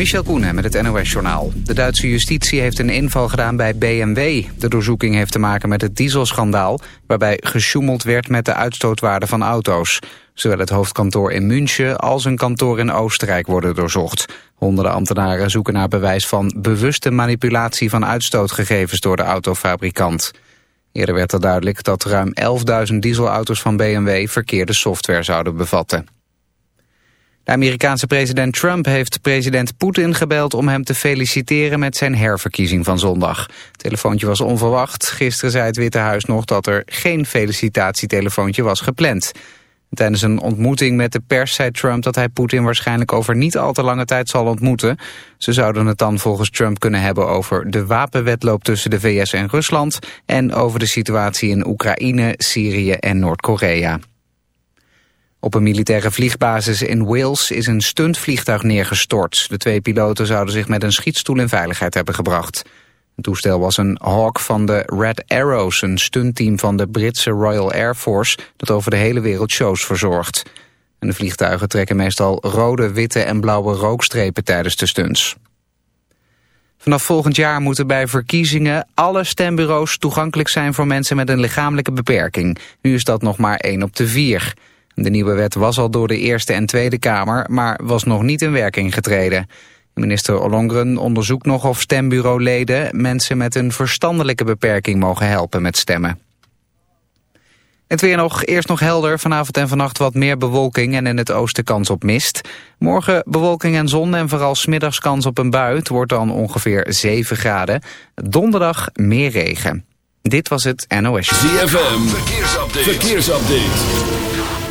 Michel Koenen met het NOS-journaal. De Duitse justitie heeft een inval gedaan bij BMW. De doorzoeking heeft te maken met het dieselschandaal... waarbij gesjoemeld werd met de uitstootwaarde van auto's. Zowel het hoofdkantoor in München als een kantoor in Oostenrijk worden doorzocht. Honderden ambtenaren zoeken naar bewijs van bewuste manipulatie... van uitstootgegevens door de autofabrikant. Eerder werd er duidelijk dat ruim 11.000 dieselauto's van BMW... verkeerde software zouden bevatten. Amerikaanse president Trump heeft president Poetin gebeld om hem te feliciteren met zijn herverkiezing van zondag. Het telefoontje was onverwacht. Gisteren zei het Witte Huis nog dat er geen felicitatietelefoontje was gepland. Tijdens een ontmoeting met de pers zei Trump dat hij Poetin waarschijnlijk over niet al te lange tijd zal ontmoeten. Ze zouden het dan volgens Trump kunnen hebben over de wapenwetloop tussen de VS en Rusland en over de situatie in Oekraïne, Syrië en Noord-Korea. Op een militaire vliegbasis in Wales is een stuntvliegtuig neergestort. De twee piloten zouden zich met een schietstoel in veiligheid hebben gebracht. Het toestel was een Hawk van de Red Arrows, een stuntteam van de Britse Royal Air Force... dat over de hele wereld shows verzorgt. En de vliegtuigen trekken meestal rode, witte en blauwe rookstrepen tijdens de stunts. Vanaf volgend jaar moeten bij verkiezingen alle stembureaus toegankelijk zijn voor mensen met een lichamelijke beperking. Nu is dat nog maar één op de vier. De nieuwe wet was al door de Eerste en Tweede Kamer, maar was nog niet in werking getreden. Minister Ollongren onderzoekt nog of stembureauleden mensen met een verstandelijke beperking mogen helpen met stemmen. Het weer nog, eerst nog helder, vanavond en vannacht wat meer bewolking en in het oosten kans op mist. Morgen bewolking en zon en vooral smiddags kans op een bui. Het wordt dan ongeveer 7 graden. Donderdag meer regen. Dit was het NOS. ZFM, verkeersupdate. verkeersupdate.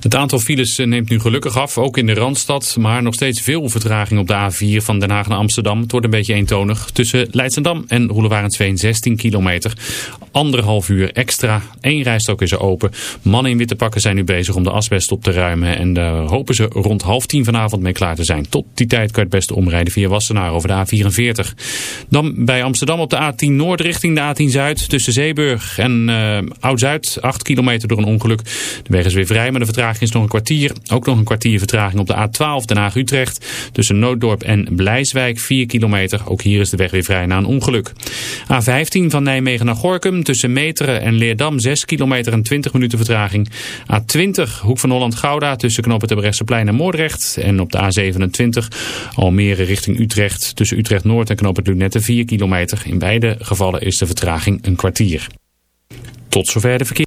Het aantal files eh, neemt nu gelukkig af, ook in de Randstad. Maar nog steeds veel vertraging op de A4 van Den Haag naar Amsterdam. Het wordt een beetje eentonig. Tussen Leidsendam en Roelewarensveen 16 kilometer. Anderhalf uur extra. Eén rijstok is er open. Mannen in witte pakken zijn nu bezig om de asbest op te ruimen. En daar hopen ze rond half tien vanavond mee klaar te zijn. Tot die tijd kan je het beste omrijden via Wassenaar over de A44. Dan bij Amsterdam op de A10 Noord richting de A10 Zuid. Tussen Zeeburg en uh, Oud-Zuid. 8 kilometer door een ongeluk. De weg is weer vrij, maar de vertraging is nog een kwartier. Ook nog een kwartier vertraging op de A12 Den Haag-Utrecht. Tussen Nooddorp en Blijswijk 4 kilometer. Ook hier is de weg weer vrij na een ongeluk. A15 van Nijmegen naar Gorkum. Tussen Meteren en Leerdam 6 kilometer en 20 minuten vertraging. A20 Hoek van Holland-Gouda tussen knoppen Terbrechtseplein en Moordrecht. En op de A27 Almere richting Utrecht. Tussen Utrecht-Noord en knoppen Lunette 4 kilometer. In beide gevallen is de vertraging een kwartier. Tot zover de verkeer.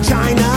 China.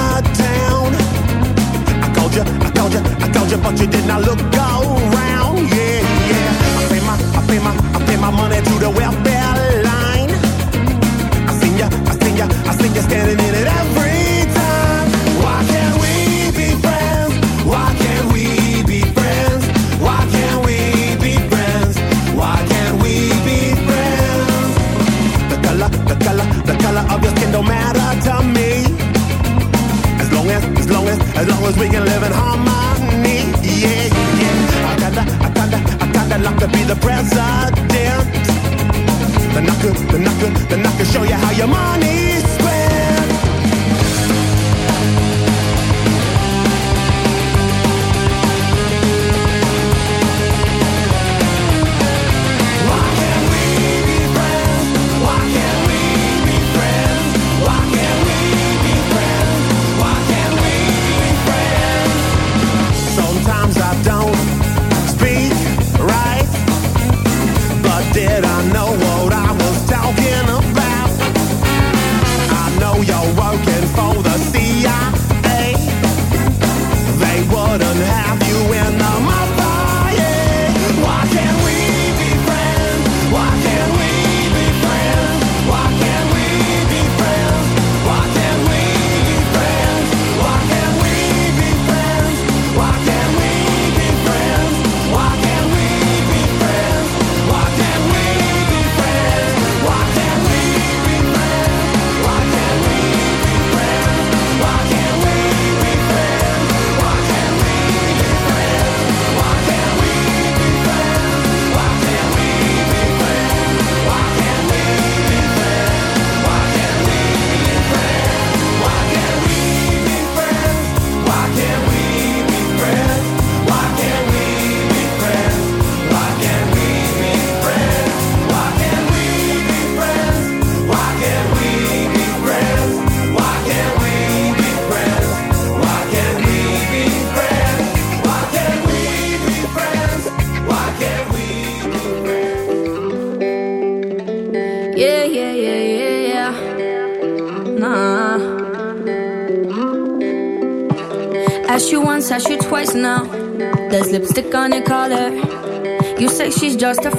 just a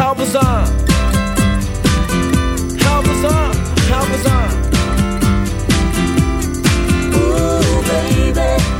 How bizarre. How bizarre. How bizarre. Ooh, baby.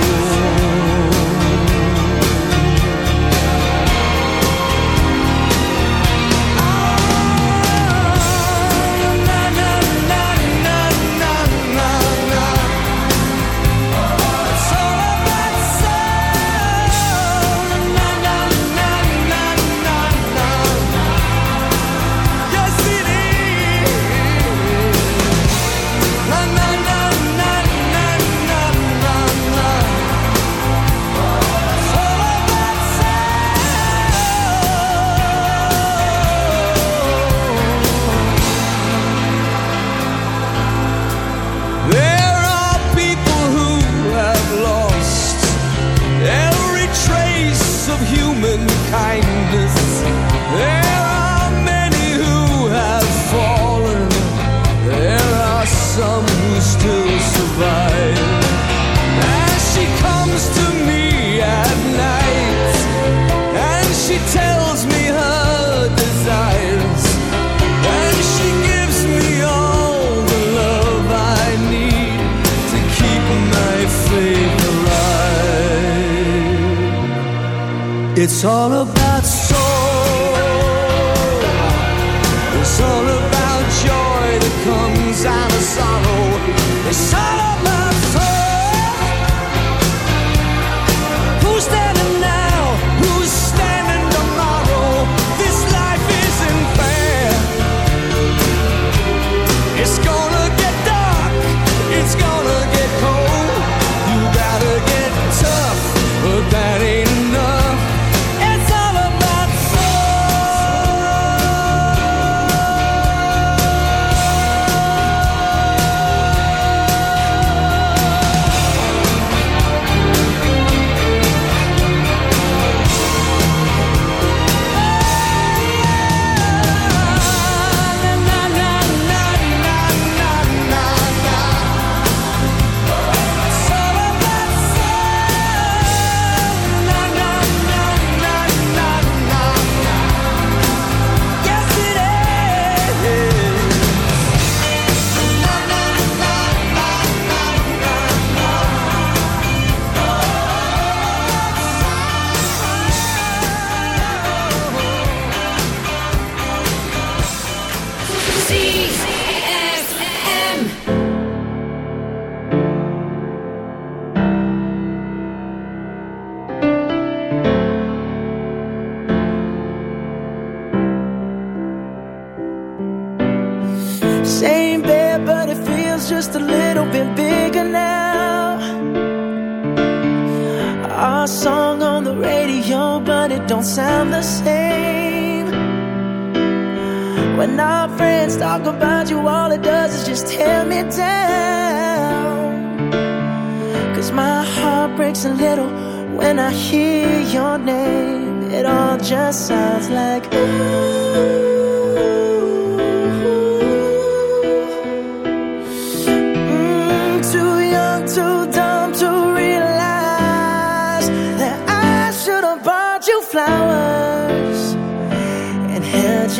It's all about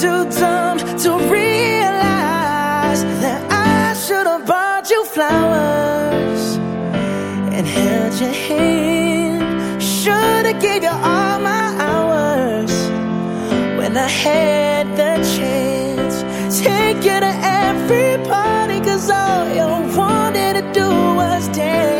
too dumb to realize that I should have bought you flowers and held your hand. Should have gave you all my hours when I had the chance. Take you to every party, cause all you wanted to do was dance.